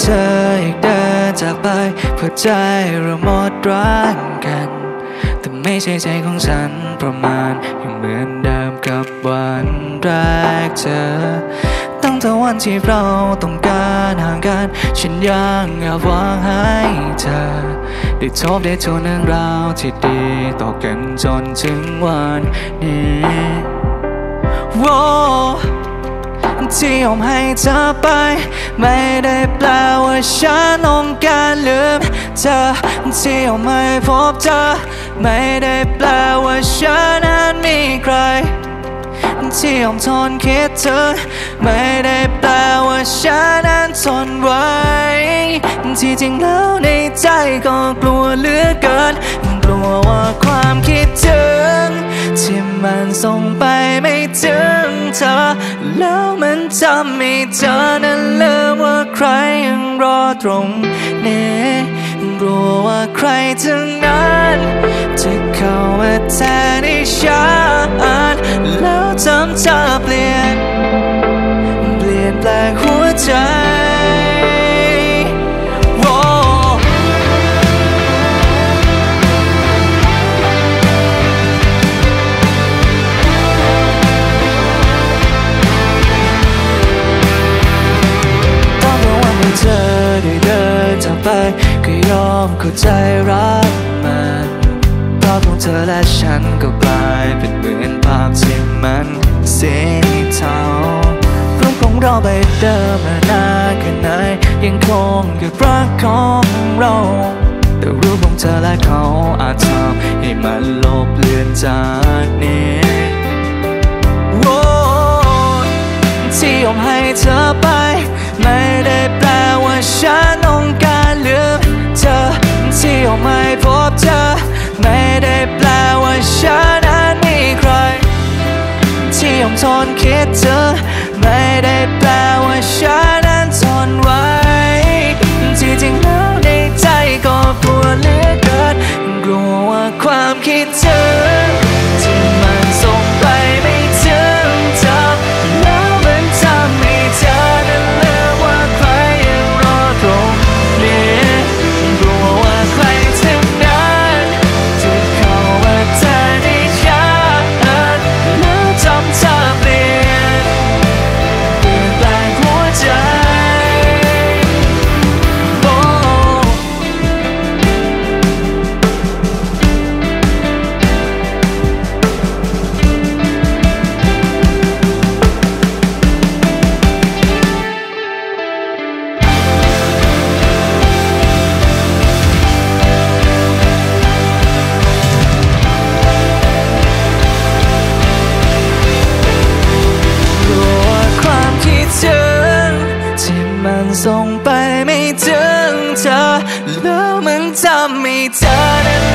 เธออยากเดินจากไปเพื่อใจเราหมดรักกัน แต่ไม่ใช่ใจของฉันประมาณยังเหมือนเดิมกับวันแรกเจอตั้งแต่วันที่เราต้องการห่างกัน ฉันยังอยากวางให้เธอ ได้ทบได้ทวนเรื่องราวที่ดีต่อกันจนถึงวันนี้ว้ที่ยอมให้เธอไป ไม่ได้แปลว่าฉันต้องการลืมเธอที่ยอมไม่พบเธอ ไม่ได้แปลว่าฉันนั้นมีใคร ที่ยอมทนคิดถึงไม่ได้แปลว่าฉันนั้นทนไหวที่จริงแล้วในใจก็กลัวเหลือเกินกลัวว่าความคิดถึงที่มันส่งไปไม่ถึงเธอ แล้วมันทำให้เธอนั้นลืม ใครยังรอตรงนี้กลัวว่าใครทั้งนั้นจะเข้ามาแทนให้ฉันแล้วทำเธอเปลี่ยน เปลี่ยนแปลงหัวใจ ไปก็ยอมเข้าใจรักมันภาพของเธอและฉันก็กลายเป็นเหมือนภาพที่มันสีเทารูปของเราไปเดิมมานานแค่ไหนยังคงกับรักของเรา แต่รูปของเธอและเขาอาจทำให้มันลบเลือนจากนี้โอ้ที่ยอมให้เธอไป ไม่ได้ ทนคิดถึงไม่ได้แปลว่าฉันนั้นทนไว้ ที่จริงแล้วในใจก็กลัวเหลือเกินกลัวว่าความคิดถึง turning